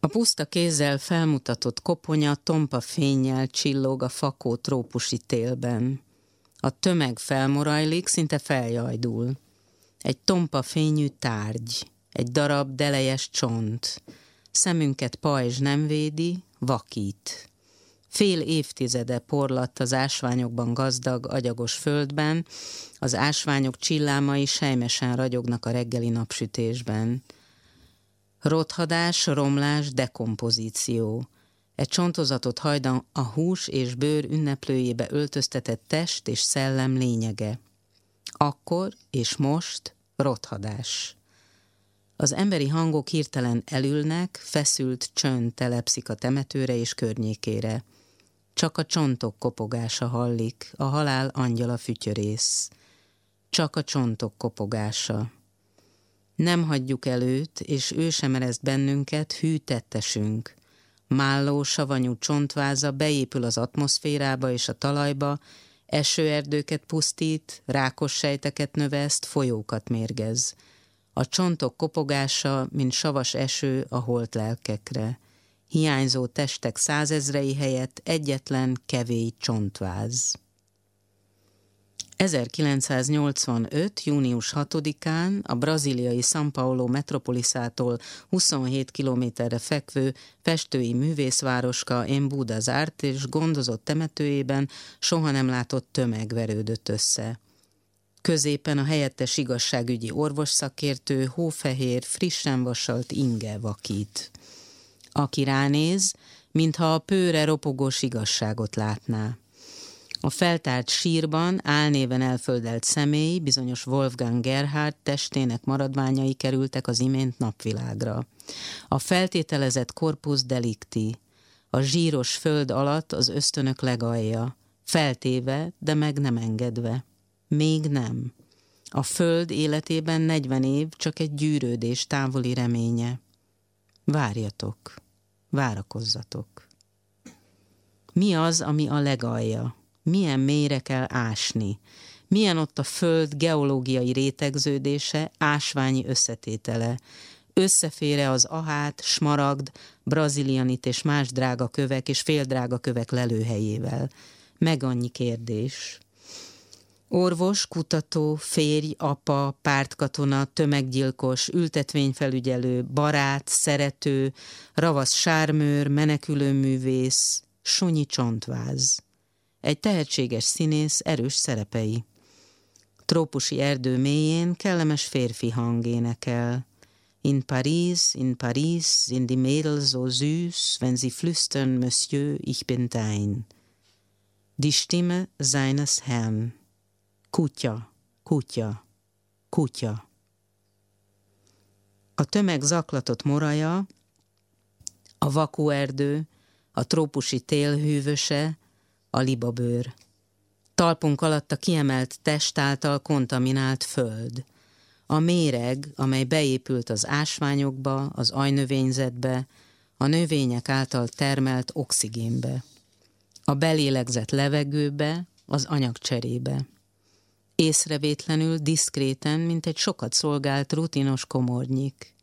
A puszta kézzel felmutatott koponya tompa fényjel csillog a fakó trópusi télben. A tömeg felmorajlik, szinte feljajdul. Egy tompa fényű tárgy, egy darab delejes csont. Szemünket pajzs nem védi, vakít. Fél évtizede porlatt az ásványokban gazdag, agyagos földben, az ásványok csillámai sejmesen ragyognak a reggeli napsütésben. Rothadás, romlás, dekompozíció. Egy csontozatot hajdan a hús és bőr ünneplőjébe öltöztetett test és szellem lényege. Akkor és most rothadás. Az emberi hangok hirtelen elülnek, feszült csönd telepszik a temetőre és környékére. Csak a csontok kopogása hallik, a halál angyala fütyörész. Csak a csontok kopogása. Nem hagyjuk előtt, és ő sem ereszt bennünket, hű tettesünk. Málló, savanyú csontváza beépül az atmoszférába és a talajba, esőerdőket pusztít, rákos sejteket növeszt, folyókat mérgez. A csontok kopogása, mint savas eső a holt lelkekre. Hiányzó testek százezrei helyett egyetlen kevély csontváz. 1985. június 6-án a braziliai São Paulo metropoliszától 27 kilométerre fekvő festői művészvároska Embuda zárt és gondozott temetőjében soha nem látott tömeg verődött össze. Középen a helyettes igazságügyi orvosszakértő hófehér, frissen vasalt inge vakít. Aki ránéz, mintha a pőre ropogós igazságot látná. A feltárt sírban álnéven elföldelt személy, bizonyos Wolfgang Gerhard testének maradványai kerültek az imént napvilágra. A feltételezett corpus delicti, a zsíros föld alatt az ösztönök legalja, feltéve, de meg nem engedve. Még nem. A föld életében 40 év csak egy gyűrődés távoli reménye. Várjatok, várakozzatok. Mi az, ami a legalja? Milyen mélyre kell ásni, milyen ott a föld geológiai rétegződése, ásványi összetétele, összefére az ahát, smaragd, brazilianit és más drága kövek és féldrága kövek lelőhelyével. Meg annyi kérdés. Orvos, kutató, férj, apa, pártkatona, tömeggyilkos, ültetvényfelügyelő, barát, szerető, ravasz sármőr, menekülőművész, sunyi csontváz egy tehetséges színész erős szerepei. Trópusi erdő mélyén kellemes férfi hang énekel. In Paris, in Paris, in die Mädels so süß, wenn sie flüstern, Monsieur, ich bin dein. Die Stimme seines Herrn. Kutya, kutya, kutya. A tömeg zaklatott moraja, a vakuerdő, a trópusi tél hűvöse, a libabőr. Talpunk alatt a kiemelt test által kontaminált föld. A méreg, amely beépült az ásványokba, az ajnövényzetbe, a növények által termelt oxigénbe. A belélegzett levegőbe, az anyagcserébe. Észrevétlenül, diszkréten, mint egy sokat szolgált rutinos komornyik.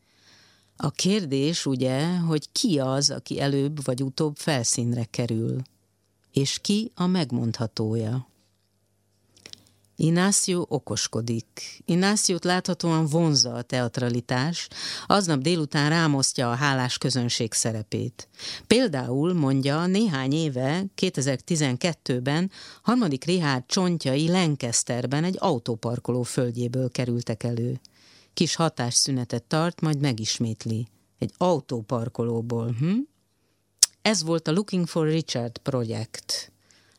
A kérdés ugye, hogy ki az, aki előbb vagy utóbb felszínre kerül – és ki a megmondhatója. Inácio okoskodik. Inációt láthatóan vonza a teatralitás, aznap délután rámosztja a hálás közönség szerepét. Például mondja, néhány éve, 2012-ben harmadik Richard csontjai Lancasterben egy autóparkoló földjéből kerültek elő. Kis hatásszünetet tart, majd megismétli. Egy autóparkolóból, hm? Ez volt a Looking for Richard projekt.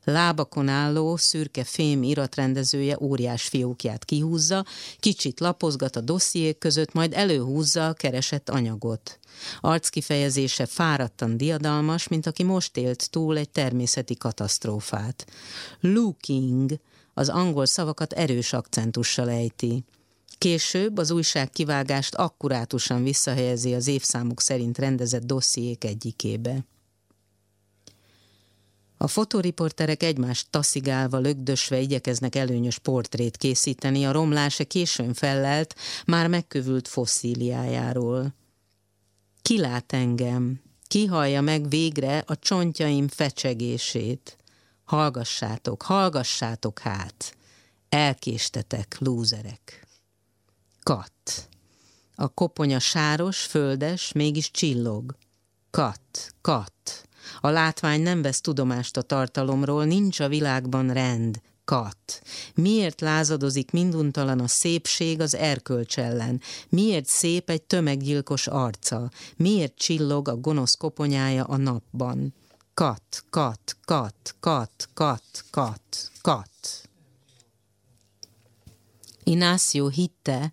Lábakon álló, szürke fém iratrendezője óriás fiókját kihúzza, kicsit lapozgat a dossziék között, majd előhúzza a keresett anyagot. Arckifejezése fáradtan diadalmas, mint aki most élt túl egy természeti katasztrófát. Looking az angol szavakat erős akcentussal ejti. Később az újság kivágást akkurátusan visszahelyezi az évszámuk szerint rendezett dossziék egyikébe. A fotóriporterek egymást taszigálva, lögdösve igyekeznek előnyös portrét készíteni a romlása későn fellelt, már megkövült fosszíliájáról. Kilát engem, Kihallja meg végre a csontjaim fecsegését. Hallgassátok, hallgassátok hát. Elkéstetek, lúzerek. Kat. A koponya sáros, földes, mégis csillog. Kat, kat. A látvány nem vesz tudomást a tartalomról, nincs a világban rend, kat. Miért lázadozik minduntalan a szépség az erkölcs ellen? Miért szép egy tömeggyilkos arca? Miért csillog a gonosz koponyája a napban? Kat, kat, kat, kat, kat, kat, kat. Inácio hitte,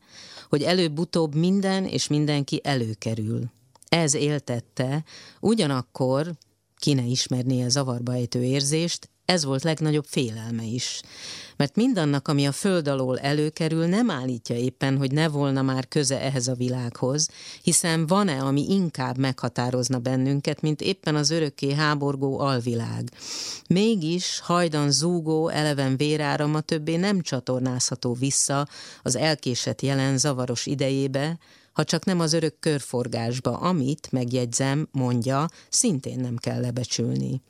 hogy előbb-utóbb minden és mindenki előkerül. Ez éltette, ugyanakkor, ki ne ismerné a zavarba ejtő érzést, ez volt legnagyobb félelme is. Mert mindannak, ami a föld alól előkerül, nem állítja éppen, hogy ne volna már köze ehhez a világhoz, hiszen van-e, ami inkább meghatározna bennünket, mint éppen az örökké háborgó alvilág. Mégis hajdan zúgó, eleven vérárama többé nem csatornázható vissza az elkésett jelen zavaros idejébe, ha csak nem az örök körforgásba, amit, megjegyzem, mondja, szintén nem kell lebecsülni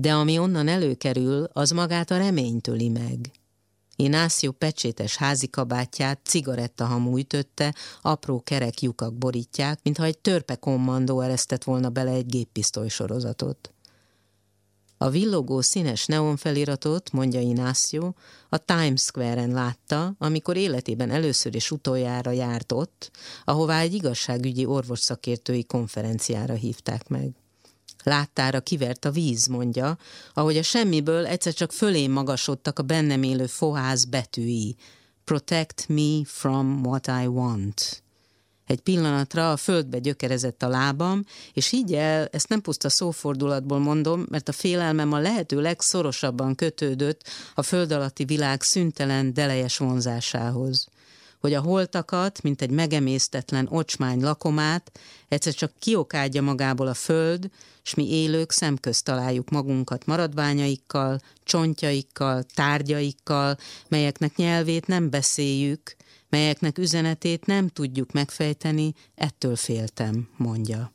de ami onnan előkerül, az magát a remény töli meg. Inácio pecsétes házikabátját cigarettahamu ütötte, apró kerek lyukak borítják, mintha egy törpe kommandó eresztett volna bele egy géppisztoly sorozatot. A villogó színes neonfeliratot, mondja Inácio, a Times Square-en látta, amikor életében először és utoljára járt ott, ahová egy igazságügyi orvosszakértői konferenciára hívták meg. Láttára kivert a víz, mondja, ahogy a semmiből egyszer csak fölé magasodtak a bennem élő foház betűi. Protect me from what I want. Egy pillanatra a földbe gyökerezett a lábam, és higgy el, ezt nem puszta szófordulatból mondom, mert a félelmem a lehető legszorosabban kötődött a föld alatti világ szüntelen, delejes vonzásához. Hogy a holtakat, mint egy megemésztetlen ocsmány lakomát, egyszer csak kiokádja magából a föld, s mi élők szemközt találjuk magunkat maradványaikkal, csontjaikkal, tárgyaikkal, melyeknek nyelvét nem beszéljük, melyeknek üzenetét nem tudjuk megfejteni, ettől féltem, mondja.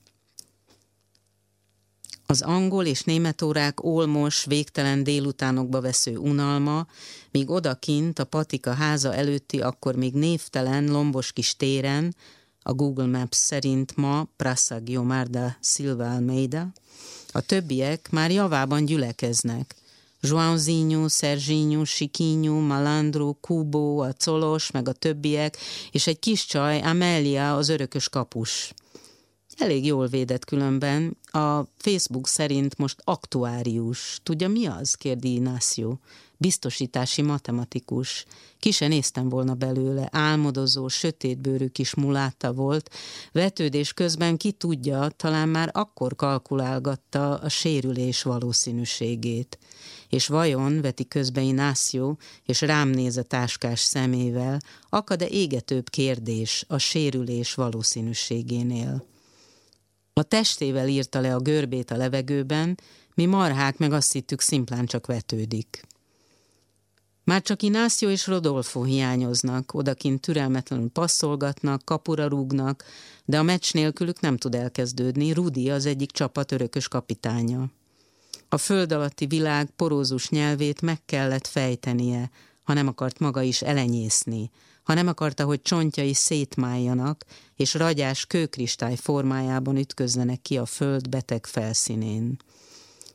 Az angol és német órák olmos, végtelen délutánokba vesző unalma, míg odakint a patika háza előtti akkor még névtelen, lombos kis téren, a Google Maps szerint ma Praça Guiomar Silva Almeida, a többiek már javában gyülekeznek. Joãozinho, Serginho, Chiquinho, Malandro, Kubo, a Colos, meg a többiek, és egy kis csaj, Amelia, az örökös kapus. Elég jól védett különben. A Facebook szerint most aktuárius. Tudja mi az? kérdi Inácio. Biztosítási matematikus. Ki se néztem volna belőle. Álmodozó, sötétbőrű kis muláta volt. Vetődés közben ki tudja, talán már akkor kalkulálgatta a sérülés valószínűségét. És vajon, veti közbe Inácio, és rám néz a táskás szemével, akad-e égetőbb kérdés a sérülés valószínűségénél? A testével írta le a görbét a levegőben, mi marhák meg azt hittük szimplán csak vetődik. Már csak Inácio és Rodolfo hiányoznak, odakint türelmetlenül passzolgatnak, kapura rúgnak, de a meccs nélkülük nem tud elkezdődni, Rudi az egyik csapat örökös kapitánya. A föld alatti világ porózus nyelvét meg kellett fejtenie, ha nem akart maga is elenyészni, ha nem akarta, hogy csontjai szétmáljanak, és ragyás kőkristály formájában ütközzenek ki a föld beteg felszínén.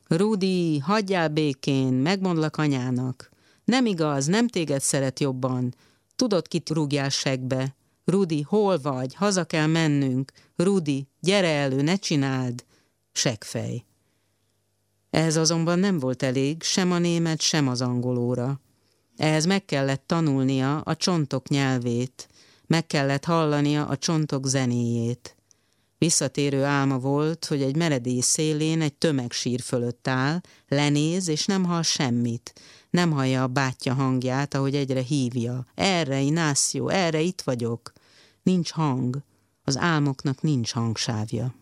Rudi, hagyjál békén, megmondlak anyának. Nem igaz, nem téged szeret jobban. Tudod, kit rúgjál segbe. Rudi, hol vagy? Haza kell mennünk. Rudi, gyere elő, ne csináld. Segfej. Ehhez azonban nem volt elég, sem a német, sem az angolóra. Ehhez meg kellett tanulnia a csontok nyelvét, meg kellett hallania a csontok zenéjét. Visszatérő álma volt, hogy egy meredély szélén egy tömegsír fölött áll, lenéz, és nem hall semmit. Nem hallja a bátyja hangját, ahogy egyre hívja. Erre, Inácio, erre itt vagyok. Nincs hang. Az álmoknak nincs hangsávja.